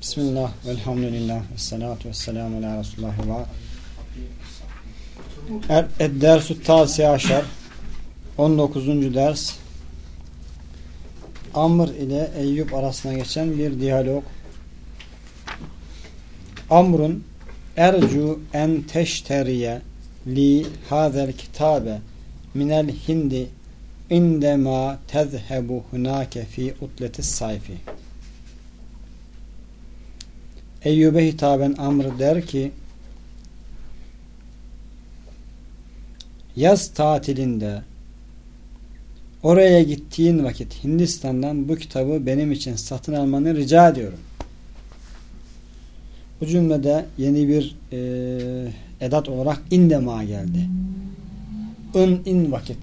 Bismillah, velhamdülillah, ve salatu ve selamu ala Resulullah ve er, Ed-Dersü Tasi Aşar 19. ders. Amr ile Eyüp arasında geçen bir diyalog. Amrun ercu en teşteriye li hazel kitabe minel hindi indema tezhebu hunake fi utletis sayfi Eyyub'e hitaben Amr der ki yaz tatilinde oraya gittiğin vakit Hindistan'dan bu kitabı benim için satın almanı rica ediyorum. Bu cümlede yeni bir e, edat olarak indema geldi. In in vakit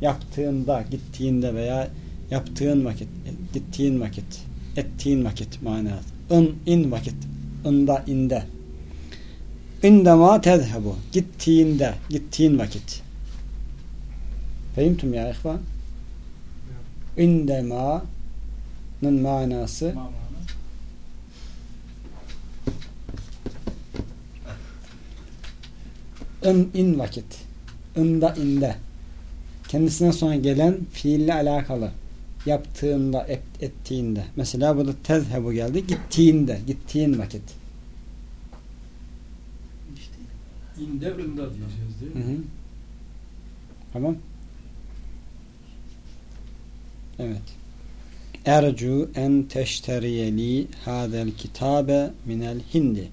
yaptığında, gittiğinde veya yaptığın vakit, gittiğin vakit, ettiğin vakit manası. In in vakit ında inde. İndema tezhebu. Gittiğinde, gittiğin vakit. Fehimtum ya ihvan? İndema'nın manası in in vakit. İnda inde. Kendisinden sonra gelen fiille alakalı yaptığında, et, ettiğinde. Mesela burada tezhebu geldi. Gittiğinde, gittiğin vakit. İşte inde ında diyeceğiz değil mi? Hı hı. Tamam. Evet. Ercu en teşteriyeli hadel kitabe minel hindi.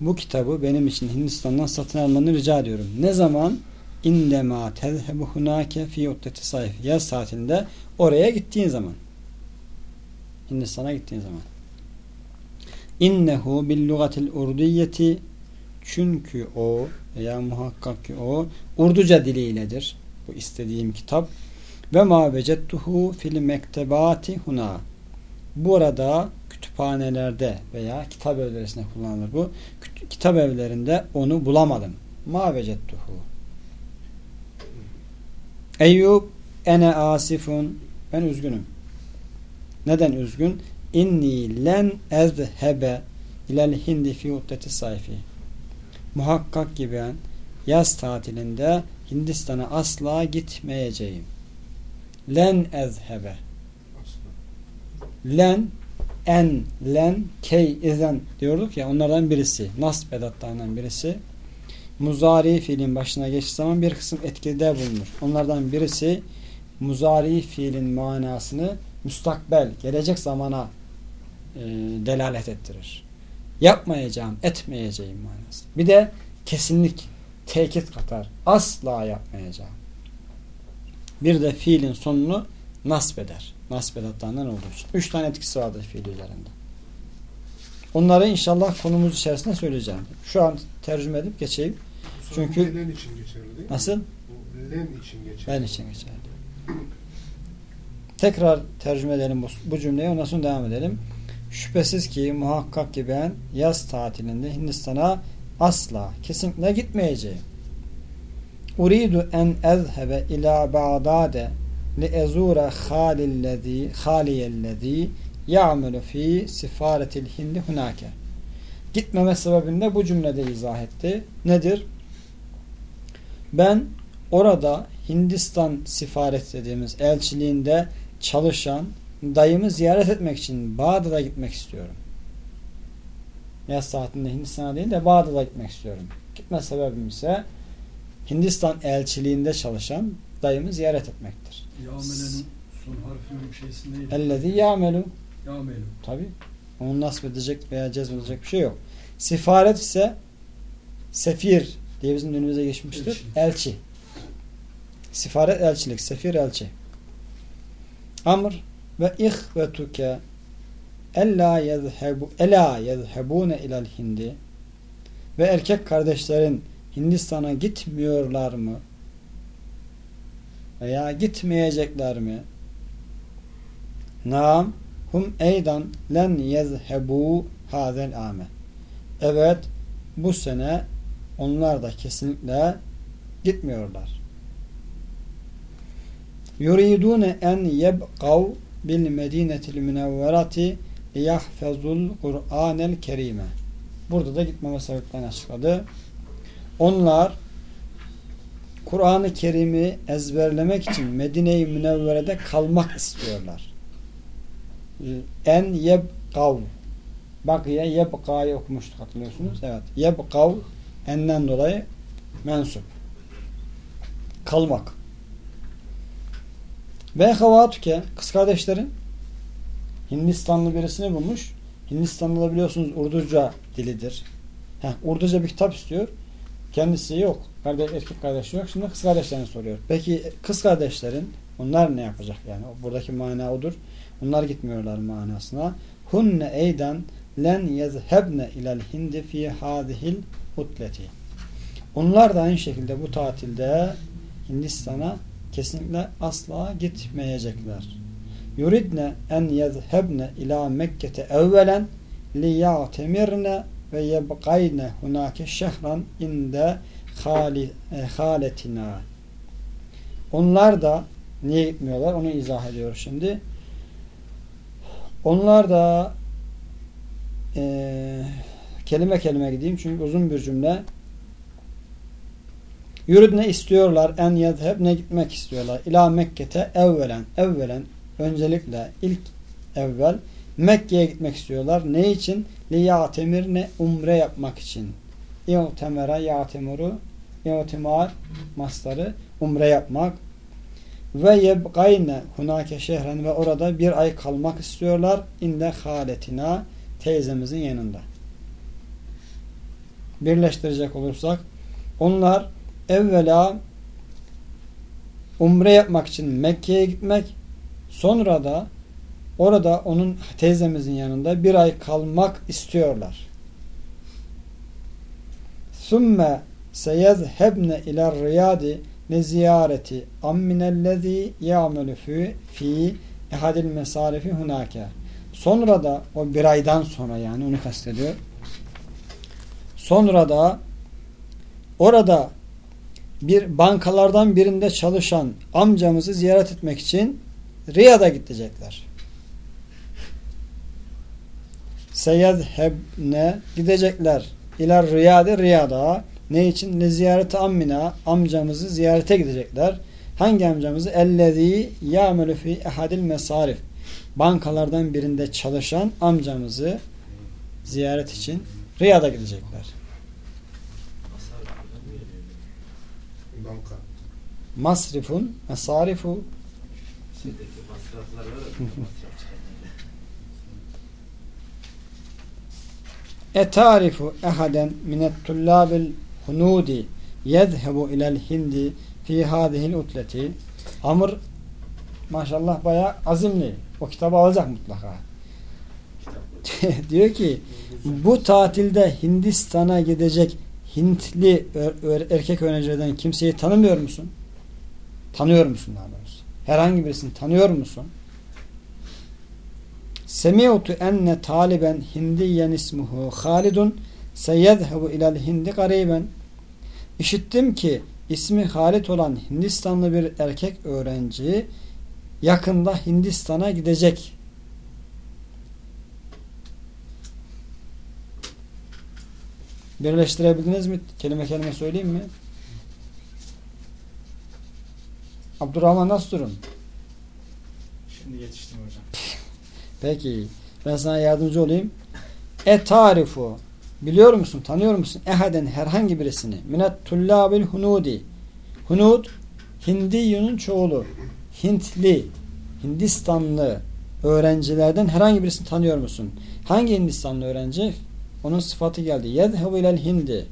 Bu kitabı benim için Hindistan'dan satın almanı rica ediyorum. Ne zaman? İndema tezhebu hunake fi uddeti sayf. Yaz tatilinde oraya gittiğin zaman. Hindistan'a gittiğin zaman. İnnehu bil lugatil urdiyeti çünkü o veya muhakkak ki o Urduca diliyledir. Bu istediğim kitap. Ve ma vecettuhu fil mektebati huna. Burada kütüphanelerde veya kitap evlerisinde kullanılır bu. Kitap evlerinde onu bulamadım. Ma vecettuhu. Eyyub ene asifun ben üzgünüm. Neden üzgün? İnni len ezhebe ilel hindi fi uddeti sayfi. Muhakkak ki ben yaz tatilinde Hindistan'a asla gitmeyeceğim. Len ezhebe. Len en, len, key, izen diyorduk ya onlardan birisi. Nasb edatlarından birisi. Muzari fiilin başına geçtiği zaman bir kısım etkide bulunur. Onlardan birisi muzari fiilin manasını müstakbel, gelecek zamana e, delalet ettirir. Yapmayacağım, etmeyeceğim manası. Bir de kesinlik, tekit katar. Asla yapmayacağım. Bir de fiilin sonunu nasp eder. Nasp edatlarından olduğu için. Üç tane etkisi vardır fiil üzerinde. Onları inşallah konumuz içerisinde söyleyeceğim. Şu an tercüme edip geçeyim. Çünkü len için geçerli değil mi? nasıl? Len için geçerli. Ben için geçerli. Tekrar tercüme edelim bu, bu cümleyi ondan sonra devam edelim. Şüphesiz ki muhakkak ki ben yaz tatilinde Hindistan'a asla kesinlikle gitmeyeceğim. Uridu en ezhebe ila Bağdade li ezura halillezî haliyellezî ya'melu fi sifaretil hindi hunake. Gitmeme sebebini de bu cümlede izah etti. Nedir? Ben orada Hindistan sifaret dediğimiz elçiliğinde çalışan dayımı ziyaret etmek için Bağdat'a gitmek istiyorum. Yaz saatinde Hindistan'a değil de Bağdat'a gitmek istiyorum. Gitme sebebim ise Hindistan elçiliğinde çalışan dayımı ziyaret etmektir. Yamele'nin son harfinin şeysi neydi? Ellezî yâmelu. Yamelu. Tabi. Onu nasip edecek veya cezbedecek bir şey yok. Sifaret ise sefir diye bizim önümüze geçmiştir. Elçi. Elçi. Sifaret elçilik. Sefir elçi. Amr ve ihvetuke ella yezhebu ela yezhebune ilal hindi ve erkek kardeşlerin Hindistan'a gitmiyorlar mı? Veya gitmeyecekler mi? Naam hum eydan len yezhebu hazel ame. Evet bu sene onlar da kesinlikle gitmiyorlar. Yuridune en yebqav bil medinetil münevverati yahfezul Kur'anel kerime. Burada da gitmeme sebeplerini açıkladı. Onlar Kur'an-ı Kerim'i ezberlemek için Medine-i Münevvere'de kalmak istiyorlar. En yebkav Bakiye yebka'yı okumuştuk hatırlıyorsunuz. Evet. Yebkav enden dolayı mensup. Kalmak. Ve havatuke kız kardeşlerin Hindistanlı birisini bulmuş. Hindistan'da da biliyorsunuz Urduca dilidir. Heh, Urduca bir kitap istiyor. Kendisi yok. Kardeş, erkek kardeşi yok. Şimdi kız kardeşlerini soruyor. Peki kız kardeşlerin onlar ne yapacak yani? Buradaki mana odur. Onlar gitmiyorlar manasına. Hunne eydan len yezhebne ilel hindi fi hadihil utleti. Onlar da aynı şekilde bu tatilde Hindistan'a kesinlikle asla gitmeyecekler. Yuridne en yezhebne ila Mekke'te evvelen li ya'temirne ve yebqayne hunake şehran inde e, haletina. Onlar da niye gitmiyorlar? Onu izah ediyor şimdi. Onlar da e, kelime kelime gideyim çünkü uzun bir cümle. Yürüdne istiyorlar en yedheb ne gitmek istiyorlar. İla Mekke'te evvelen evvelen öncelikle ilk evvel Mekke'ye gitmek istiyorlar. Ne için? Li ya'temir ne umre yapmak için. İ'temera ya'temuru i'timar masları umre yapmak ve yebgayne hunake şehren ve orada bir ay kalmak istiyorlar inde haletina teyzemizin yanında. Birleştirecek olursak onlar evvela umre yapmak için Mekke'ye gitmek sonra da orada onun teyzemizin yanında bir ay kalmak istiyorlar. Sümme seyezhebne ila riyadi ne ziyareti amminellezi ya'melu fi ehadil mesarifi hunake. Sonra da o bir aydan sonra yani onu kastediyor. Sonra da orada bir bankalardan birinde çalışan amcamızı ziyaret etmek için Riyad'a gidecekler. Seyyedhebne gidecekler. İler Riyad'ı Riyad'a. Ne için? Ne ziyareti ammina amcamızı ziyarete gidecekler. Hangi amcamızı? Ellezî yâmelü fî ehadil mesarif. Bankalardan birinde çalışan amcamızı ziyaret için Riyad'a gidecekler. Masrifun, mesarifu Şeydeki masraflar var etarifu ehaden minet tullabil hunudi yezhebu ilel hindi fi hadihil utleti Amr maşallah baya azimli. O kitabı alacak mutlaka. Diyor ki bu tatilde Hindistan'a gidecek Hintli erkek öğrencilerden kimseyi tanımıyor musun? Tanıyor musun daha doğrusu? Herhangi birisini tanıyor musun? Semi'tu enne taliben hindiyen ismuhu Halidun seyezhebu ilel hindi gariben İşittim ki ismi Halid olan Hindistanlı bir erkek öğrenci yakında Hindistan'a gidecek. Birleştirebildiniz mi? Kelime kelime söyleyeyim mi? Abdurrahman nasıl durum? Şimdi yetiştim hocam. Peki. Ben sana yardımcı olayım. E tarifu. Biliyor musun? Tanıyor musun? Ehaden herhangi birisini. Minet tullabil hunudi. Hunud Hindiyunun çoğulu. Hintli, Hindistanlı öğrencilerden herhangi birisini tanıyor musun? Hangi Hindistanlı öğrenci? Onun sıfatı geldi. Yedhebu ilel hindi.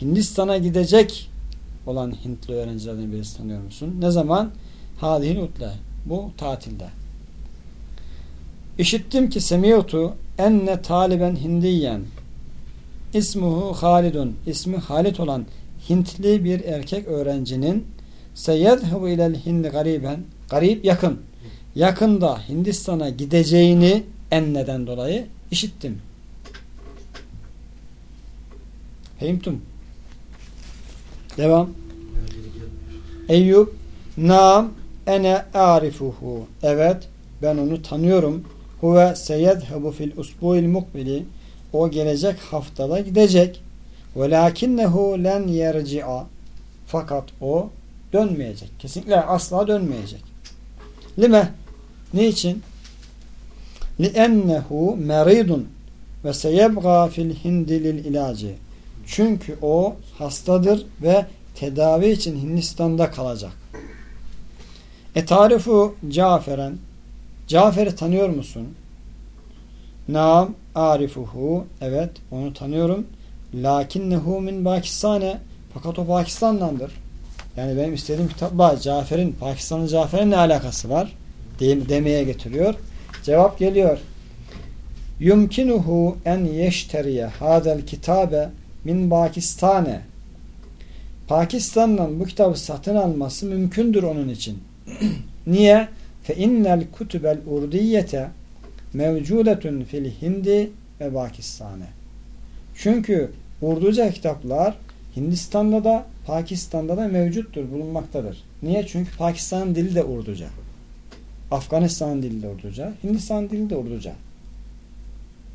Hindistan'a gidecek olan Hintli öğrencilerden birisi tanıyor musun? Ne zaman? Hadihil utle. Bu tatilde. İşittim ki semiyotu enne taliben hindiyen ismuhu Halidun ismi Halid olan Hintli bir erkek öğrencinin seyedhebu ilel hindi gariben garip yakın yakında Hindistan'a gideceğini enneden dolayı işittim. Fehimtum. Devam. Eyüp Nam ene arifuhu. Evet ben onu tanıyorum. Huve seyedhebu fil usbu'il mukbili. O gelecek haftada gidecek. Velakinnehu len yerci'a. Fakat o dönmeyecek. Kesinlikle asla dönmeyecek. Lime? Niçin? Li Liennehu meridun ve seyebga fil hindi lil ilacı. Çünkü o hastadır ve tedavi için Hindistan'da kalacak. E tarifu Caferen Cafer'i tanıyor musun? Naam arifuhu evet onu tanıyorum. Lakinnehu min Pakistan'e fakat o Pakistan'dandır. Yani benim istediğim kitapla Cafer'in Pakistan'ın Cafer'in ne alakası var? demeye getiriyor. Cevap geliyor. Yumkinuhu en yeşteriye hadel kitabe min Pakistan'e Pakistan'dan bu kitabı satın alması mümkündür onun için. Niye? Fe innel kutubel urdiyete mevcudetun fil hindi ve Pakistan'e. Çünkü Urduca kitaplar Hindistan'da da Pakistan'da da mevcuttur, bulunmaktadır. Niye? Çünkü Pakistan'ın dili de Urduca. Afganistan'ın dili de Urduca. Hindistan dili de Urduca.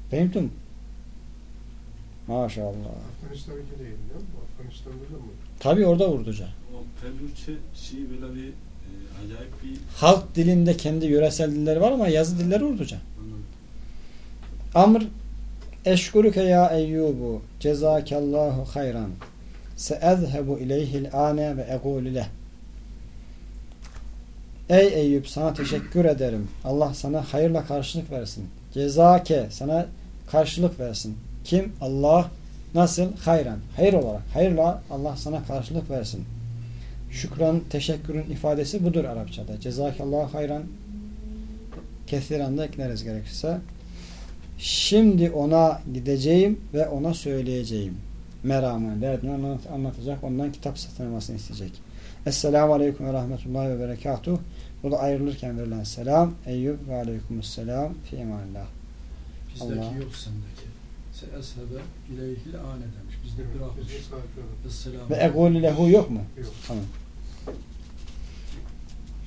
Fehimtum? Maşallah. Afganistan'daki değil değil mi? Afganistan'da da mı? Tabi orada Urduca. O Pelürçe şey böyle bir e, acayip bir Halk dilinde kendi yöresel dilleri var ama yazı dilleri Urduca. anladım. Amr eşkuruke ya eyyubu cezakallahu hayran seezhebu ileyhil ane ve egulu leh Ey Eyüp sana teşekkür ederim. Allah sana hayırla karşılık versin. Cezake sana karşılık versin. Kim? Allah nasıl? Hayran. Hayır olarak. Hayırla Allah sana karşılık versin. Şükran, teşekkürün ifadesi budur Arapçada. Cezakallahu hayran kesiren de ekleriz gerekirse. Şimdi ona gideceğim ve ona söyleyeceğim. Meramı, derdini anlat- anlatacak. Ondan kitap satın almasını isteyecek. Esselamu Aleyküm ve Rahmetullahi ve Berekatuh. Bu da ayrılırken verilen selam. Eyyub ve Aleykümselam fi emanillah. Bizdeki Allah. yok sendeki. Se eshebe ileyhil ane demiş. Bırakmış. Bizim sayfada. Esselamu Ve egul lehu yok mu? Yok. Tamam.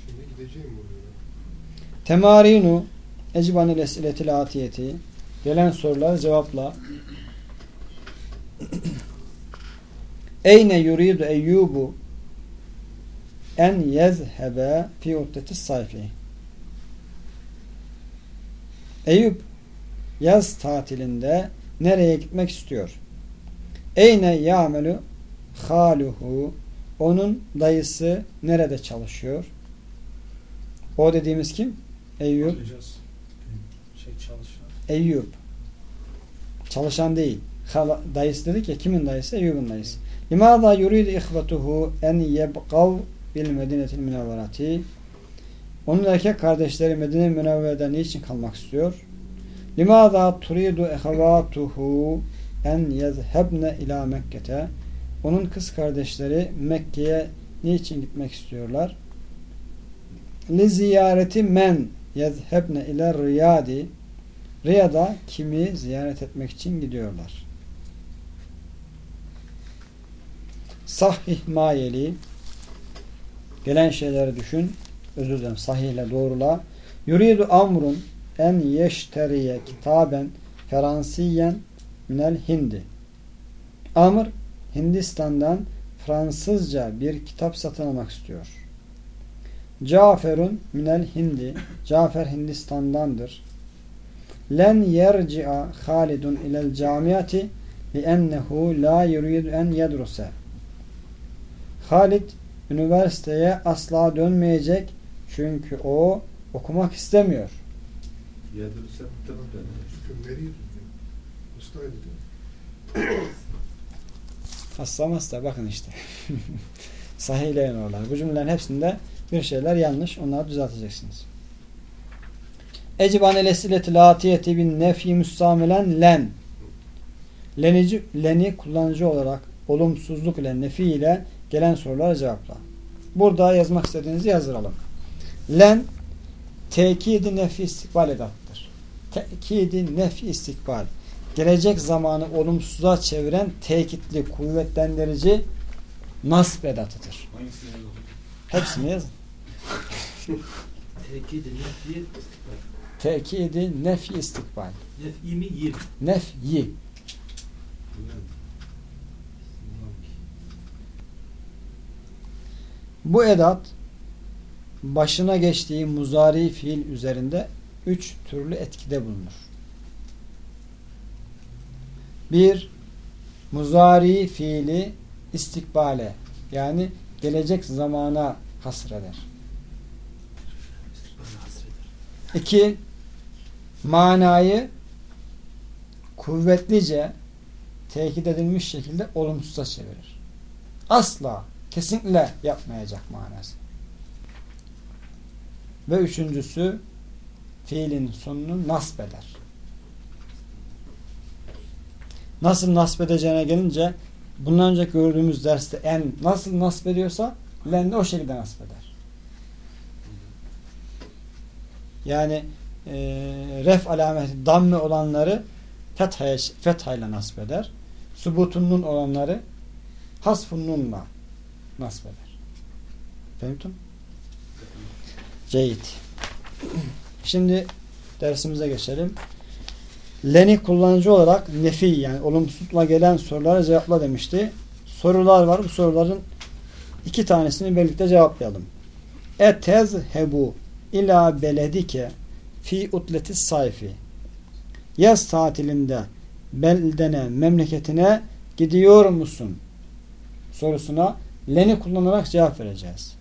Şimdi gideceğim oraya. Temarinu ecbanil esiletil atiyeti gelen sorular cevapla Eyne yuridu eyyubu en yezhebe fi uddetis sayfi Eyüp yaz tatilinde nereye gitmek istiyor? Eyne ya'melu haluhu onun dayısı nerede çalışıyor? O dediğimiz kim? Eyüp. Şey çalışan. Eyüp. Çalışan değil. Hala, dayısı dedik ya kimin dayısı? Eyüp'ün dayısı. Limada yuridu ihvetuhu en yebqav bil medinetil münevverati onun erkek kardeşleri Medine Münevvere'de niçin kalmak istiyor? Limada turidu ehevatuhu en yezhebne ila Mekke'te onun kız kardeşleri Mekke'ye niçin gitmek istiyorlar? Li ziyareti men yezhebne ile riyadi Riyad'a kimi ziyaret etmek için gidiyorlar. Sahih mayeli gelen şeyleri düşün. Özür dilerim. Sahihle doğrula. Yuridu amrun en yeşteriye kitaben Fransiyen minel hindi. Amr Hindistan'dan Fransızca bir kitap satın almak istiyor. Caferun minel hindi. Cafer Hindistan'dandır. Len yerci'a Halidun ilel camiyati li'ennehu la yuridu en yedruse. Halid üniversiteye asla dönmeyecek çünkü o okumak istemiyor. Yedürse muhtemelen dönüyor. Hüküm veriyordu. Ustaydı değil mi? Hasta hasta bakın işte. Sahihleyin oralar. Bu cümlelerin hepsinde bir şeyler yanlış. Onları düzelteceksiniz. Eciban elesileti latiyeti bin nefi müstamilen len. Lenici, leni kullanıcı olarak olumsuzluk ile nefi ile gelen sorulara cevapla. Burada yazmak istediğinizi yazdıralım. Len tekidi nefi istikbal edattır. Tekidi nefi istikbal. Gelecek zamanı olumsuza çeviren tekitli, kuvvetlendirici nasb edatıdır. Hepsini yazın. Tekidi nefiye istikbal. tekidi nefi istikbal. Nef'i mi yir? Nefyi. Bu edat başına geçtiği muzari fiil üzerinde üç türlü etkide bulunur. Bir, muzari fiili istikbale yani gelecek zamana hasreder. İki, manayı kuvvetlice tekit edilmiş şekilde olumsuza çevirir. Asla, kesinlikle yapmayacak manası. Ve üçüncüsü fiilin sonunu nasb eder. Nasıl nasb edeceğine gelince bundan önce gördüğümüz derste en nasıl nasb ediyorsa len de o şekilde nasb eder. Yani e, ref alameti damme olanları fethaya, fethayla nasb eder. Subutunun olanları hasfunnunla nasb eder. Fehmtum? Ceyit. Şimdi dersimize geçelim. Leni kullanıcı olarak nefi yani olumsuzla gelen sorulara cevapla demişti. Sorular var. Bu soruların iki tanesini birlikte cevaplayalım. Etezhebu ila beledike fi utletis sayfi yaz tatilinde beldene memleketine gidiyor musun? sorusuna leni kullanarak cevap vereceğiz.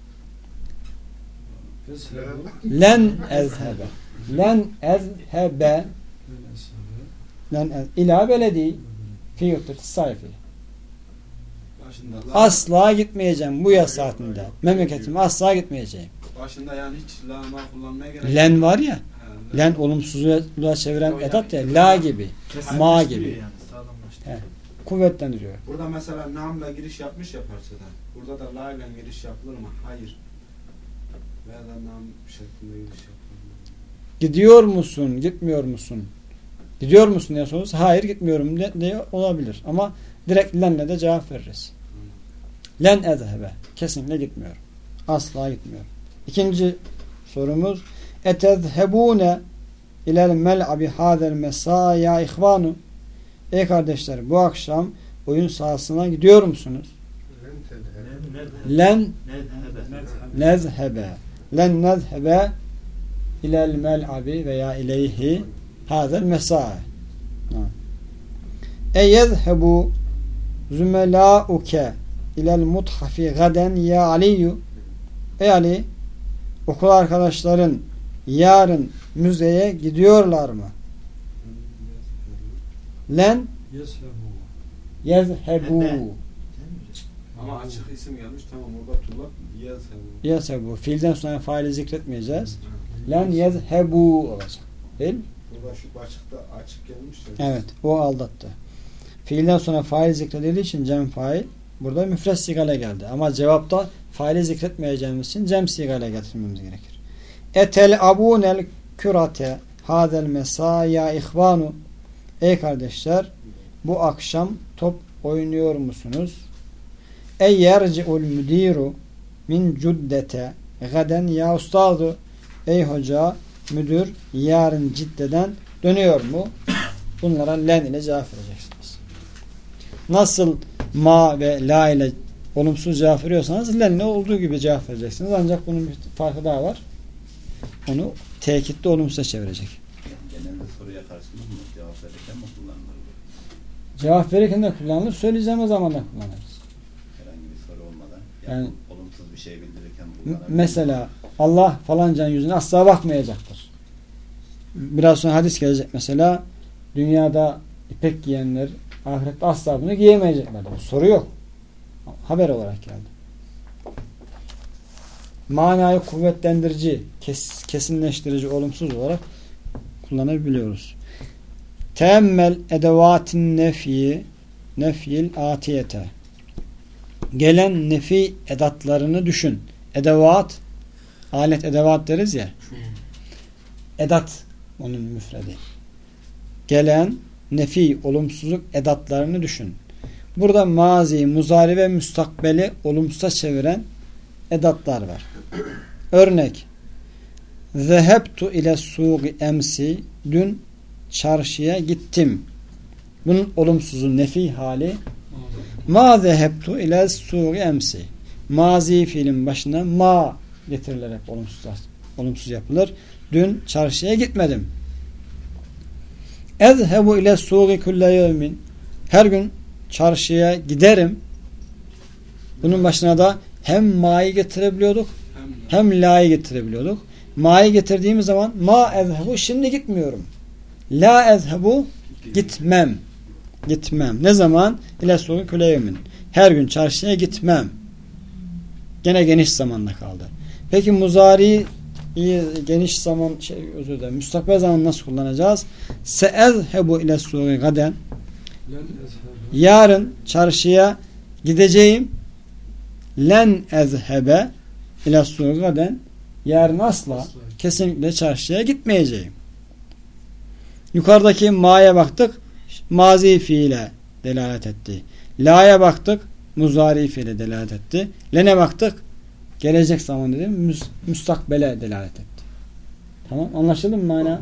Len ezhebe. Len ezhebe len ez ila beledi fi sayfi. Asla gitmeyeceğim bu yaz saatinde. Memleketime asla gitmeyeceğim. başında yani hiç la ma kullanmaya gerek yok. Len var ya. Ha, Len olumsuzluğa çeviren edat ya. yani- La gibi. Ma gibi. Yani. He. Kuvvetlendiriyor. Burada mesela namla giriş yapmış ya parçada. Burada da la ile giriş yapılır mı? Hayır. Veya da nam şeklinde giriş yapılır mı? Gidiyor musun? Gitmiyor musun? Gidiyor musun diye sorarsa hayır gitmiyorum de, diye olabilir. Ama direkt lenle de cevap veririz. Len ezhebe. Kesinlikle gitmiyorum. Asla gitmiyorum. İkinci sorumuz etezhebune ilel mel'abi hadel mesâ ya ihvanu Ey kardeşler bu akşam oyun sahasına gidiyor musunuz? Len nezhebe. Len nezhebe ilel mel'abi veya ileyhi hadel mesâ E yezhebu zümelâuke ilel muthafi gaden ya Aliyu. Ey Ali okul arkadaşların yarın müzeye gidiyorlar mı? Len? Yezhebu. Ama açık isim gelmiş. Tamam orada tullak yazhebu. yezhebu fiilden sonra faili zikretmeyeceğiz. Len yezhebu olacak. Değil mi? Burada şu başlıkta açık gelmiş. Evet. O aldattı. Fiilden sonra fail zikredildiği için cem fail burada müfres sigale geldi. Ama cevapta faili zikretmeyeceğimiz için cem sigale getirmemiz gerekir. Etel abunel kürate hadel mesaya ihvanu Ey kardeşler bu akşam top oynuyor musunuz? Ey yerci'ul müdiru min cuddete gaden ya ustadu Ey hoca müdür yarın ciddeden dönüyor mu? Bunlara len ile cevap vereceksiniz. Nasıl ma ve la ile olumsuz cevap veriyorsanız len ile olduğu gibi cevap vereceksiniz. Ancak bunun bir farkı daha var. Onu tekitte olumsuza çevirecek. Genelde soruya karşılık mı cevap verirken mi kullanılır? Cevap verirken de kullanılır. Söyleyeceğimiz zaman da kullanırız. Herhangi bir soru olmadan. Yani- olumsuz bir şey bildirirken mesela Allah falancanın yüzüne asla bakmayacaktır. Biraz sonra hadis gelecek mesela. Dünyada ipek giyenler ahirette asla bunu giyemeyecekler. Soru yok. Haber olarak geldi. Manayı kuvvetlendirici, kes- kesinleştirici, olumsuz olarak kullanabiliyoruz. Teemmel edevatin nefi nefil atiyete gelen nefi edatlarını düşün. Edevat alet edevat deriz ya. Edat onun müfredi. Gelen nefi olumsuzluk edatlarını düşün. Burada mazi, muzari ve müstakbeli olumsuza çeviren edatlar var. Örnek Zehebtu ile suği emsi dün çarşıya gittim. Bunun olumsuzu nefi hali ma zehebtu ile suği emsi mazi fiilin başına ma getirilerek olumsuz, olumsuz yapılır. Dün çarşıya gitmedim. Ezhebu ile suği kulle yevmin her gün çarşıya giderim. Bunun başına da hem ma'yı getirebiliyorduk Hem hem la'yı getirebiliyorduk. Ma'yı getirdiğimiz zaman ma ezhebu şimdi gitmiyorum. La ezhebu gitmem. Gitmem. Ne zaman? İle suğu küleyevmin. Her gün çarşıya gitmem. Gene geniş zamanda kaldı. Peki muzari geniş zaman şey özür dilerim. Müstakbel zaman nasıl kullanacağız? Seezhebu ile suğu gaden. Yarın çarşıya gideceğim. Len ezhebe ile suğu gaden. Yarın asla Asla. kesinlikle çarşıya gitmeyeceğim. Yukarıdaki ma'ya baktık. Mazi fiile delalet etti. La'ya baktık. Muzari fiile delalet etti. Len'e baktık. Gelecek zaman dedim. Müs müstakbele delalet etti. Tamam anlaşıldı mı mana?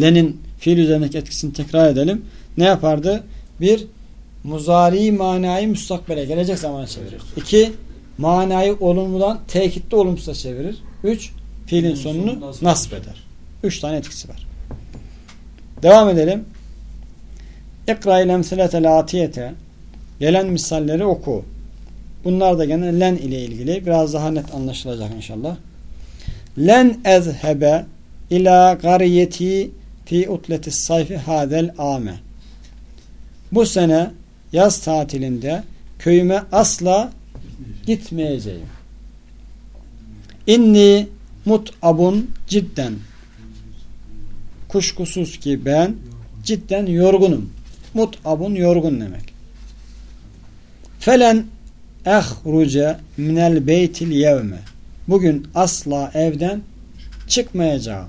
Len'in fiil üzerindeki etkisini tekrar edelim. Ne yapardı? Bir, muzari manayı müstakbele, gelecek zamana çevirir. İki, manayı olumludan tekitli olumsuza çevirir. Üç, fiilin sonunu nasb eder. Üç tane etkisi var. Devam edelim. İkra ile emsiletel atiyete gelen misalleri oku. Bunlar da gene len ile ilgili biraz daha net anlaşılacak inşallah. Len ezhebe ila gariyeti fi utleti sayfi hadel ame. Bu sene yaz tatilinde köyüme asla gitmeyeceğim. İnni mut'abun cidden. Kuşkusuz ki ben cidden yorgunum. Mut'abun yorgun demek. Felen ehruce minel beytil yevme. Bugün asla evden çıkmayacağım.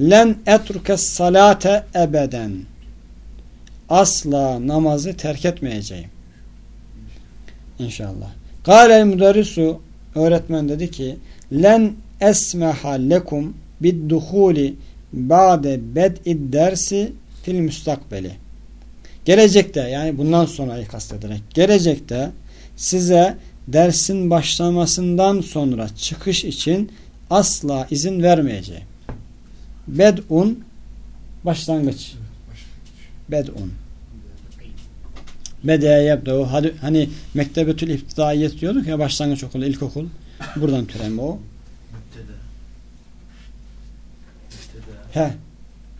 Len etruke salate ebeden. Asla namazı terk etmeyeceğim. İnşallah. Kâlel müderrisu öğretmen dedi ki len esmeha lekum bidduhuli ba'de bed'id dersi fil müstakbeli. Gelecekte yani bundan sonrayı kastederek gelecekte size dersin başlamasından sonra çıkış için asla izin vermeyeceğim. Bed'un başlangıç. Bed'un. Bede'ye yaptı. Hadi, hani Mektebetül İptidaiyet diyorduk ya başlangıç okulu, ilkokul. Buradan türeme o. Mübteda. Mübteda. He.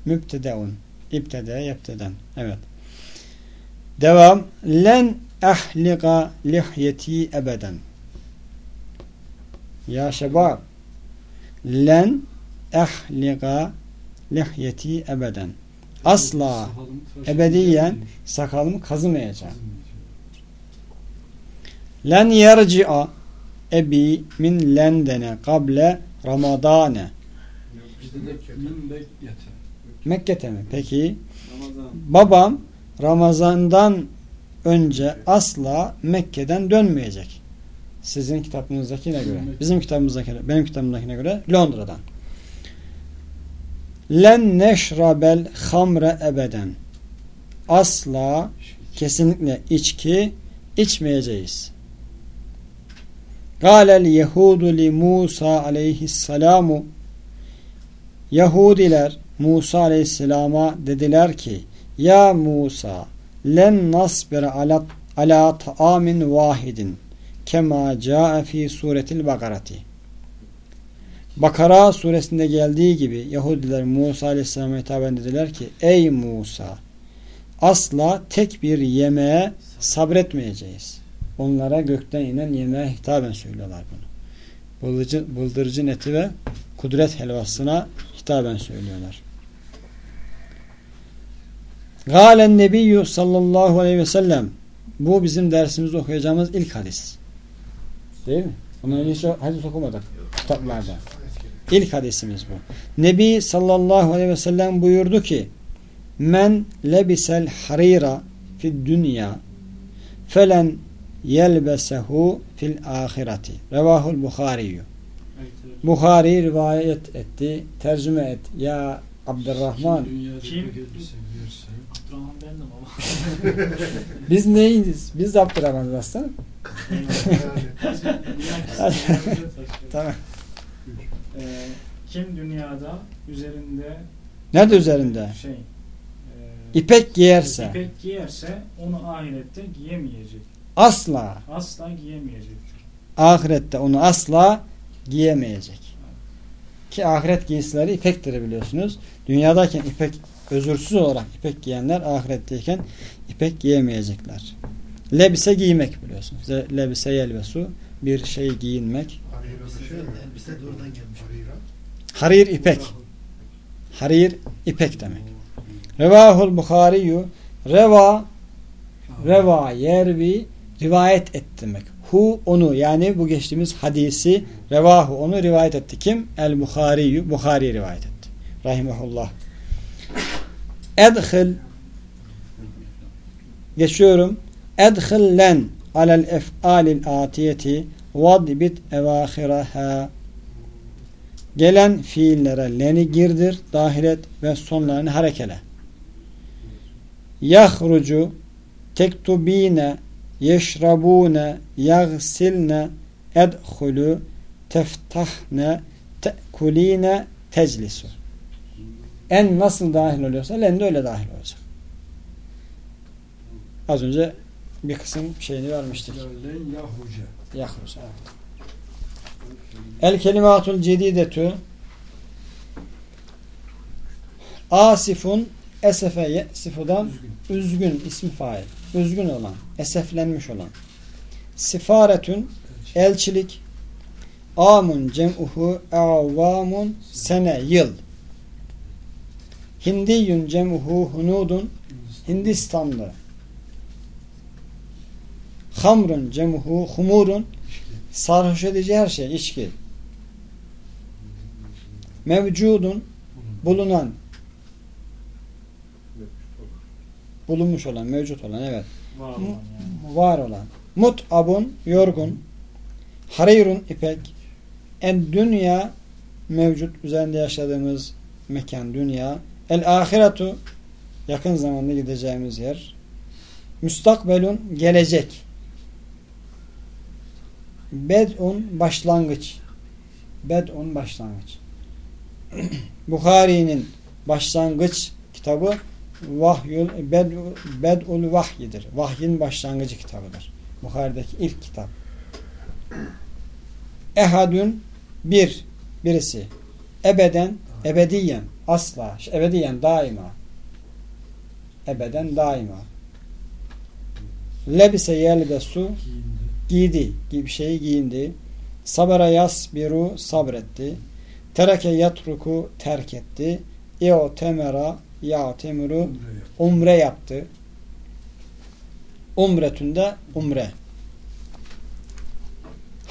Mübtedeun. İbtede yapteden. Evet. Devam. Len ahliga lihyeti ebeden. Ya şebab. Len ahliga lihyeti ebeden. Asla ebediyen sakalımı kazımayacağım. Len yerci'a ebi min lendene kable ramadane. Bizde de min. Mekkete mi? Peki Ramazan babam Ramazan'dan önce asla Mekke'den dönmeyecek. Sizin kitabınızdakine göre. Bizim kitabımızdakine, benim kitabımdakine göre Londra'dan. Len neşrabel hamre ebeden. Asla kesinlikle içki içmeyeceğiz. Galel Yehudu li Musa aleyhisselamu Yahudiler Musa aleyhisselama dediler ki Ya Musa len nasbere ala, ala taamin vahidin kema ca'e fi suretil bakarati Bakara suresinde geldiği gibi Yahudiler Musa aleyhisselama hitaben dediler ki Ey Musa asla tek bir yemeğe sabretmeyeceğiz. Onlara gökten inen yemeğe hitaben söylüyorlar bunu. Bıldırcın, bıldırcın eti ve kudret helvasına hitaben söylüyorlar. Galen Nebiyyü sallallahu aleyhi ve sellem bu bizim dersimizde okuyacağımız ilk hadis. Değil mi? Ondan önce hiç hadis okumadık kitaplarda. İlk hadisimiz bu. Nebi sallallahu aleyhi ve sellem buyurdu ki Men lebisel harira fid dünya felen yelbesehu fil ahireti. Revahul Bukhariyyü. Buhari rivayet etti. Tercüme et. Ya Abdurrahman. Kim? Abdurrahman bendim ama. Biz neyiz? Biz de Abdurrahman'ız aslında. Tamam. Ee, kim dünyada üzerinde Nerede üzerinde? şey e, İpek giyerse ipek giyerse onu ahirette giyemeyecek. asla Asla giyemeyecektir. ahirette onu asla giyemeyecek. Ki ahiret giysileri ipektir biliyorsunuz. Dünyadayken ipek özürsüz olarak ipek giyenler ahiretteyken ipek giyemeyecekler. Lebise giymek biliyorsunuz. Le- Lebise yelbesu bir şey giyinmek. Harir ipek. Harir ipek demek. Revahul Bukhariyu reva reva yervi rivayet et demek. Hu onu yani bu geçtiğimiz hadisi revahu onu rivayet etti. Kim? El Bukhariyu Bukhari rivayet etti. Rahimahullah. Edhil geçiyorum. Edhillen alel ef'alil atiyeti vadbit evahiraha gelen fiillere leni girdir, dahil et ve sonlarını harekele. Yahrucu tektubine yeşrabune yagsilne edhulu teftahne te'kuline teclisu. En nasıl dahil oluyorsa len de öyle dahil olacak. Az önce bir kısım şeyini vermiştik. Len yahruce. Yahruc. Evet. El kelimatul cedidetu Asifun esefe yesifudan Üzgün. üzgün ismi fail. Üzgün olan, eseflenmiş olan. Sifaretün elçilik amun cem'uhu avamun sene yıl. Hindiyun cem'uhu hunudun Hindistanlı. Hamrun cem'uhu humurun sarhoş edici her şey içki. Mevcudun bulunan bulunmuş olan, mevcut olan evet. Var olan yani. Var olan. Mut'abun yorgun. Harirun ipek. En dünya mevcut üzerinde yaşadığımız mekan dünya. El ahiretu yakın zamanda gideceğimiz yer. Müstakbelun gelecek. Bed'un başlangıç. Bed'un başlangıç. Bukhari'nin başlangıç kitabı Vahyul Bed'u, Bed'ul Vahyidir. Vahyin başlangıcı kitabıdır. Bukhari'deki ilk kitap. Ehadün bir birisi. Ebeden ebediyen asla ebediyen daima. Ebeden daima. Lebise yelbesu giydi. Gibi şeyi giyindi. Sabara yasbiru sabretti. Tereke yatruku terk etti. İo temera ya temuru umre yaptı. Umretünde umre.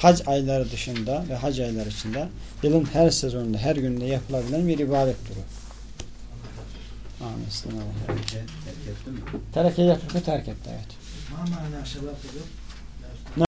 Hac ayları dışında ve hac ayları içinde yılın her sezonunda, her günde yapılabilen bir ibadet türü. Amin. Terk etti mi? Tereke yatruku terk etti. Evet. Ma mana şebap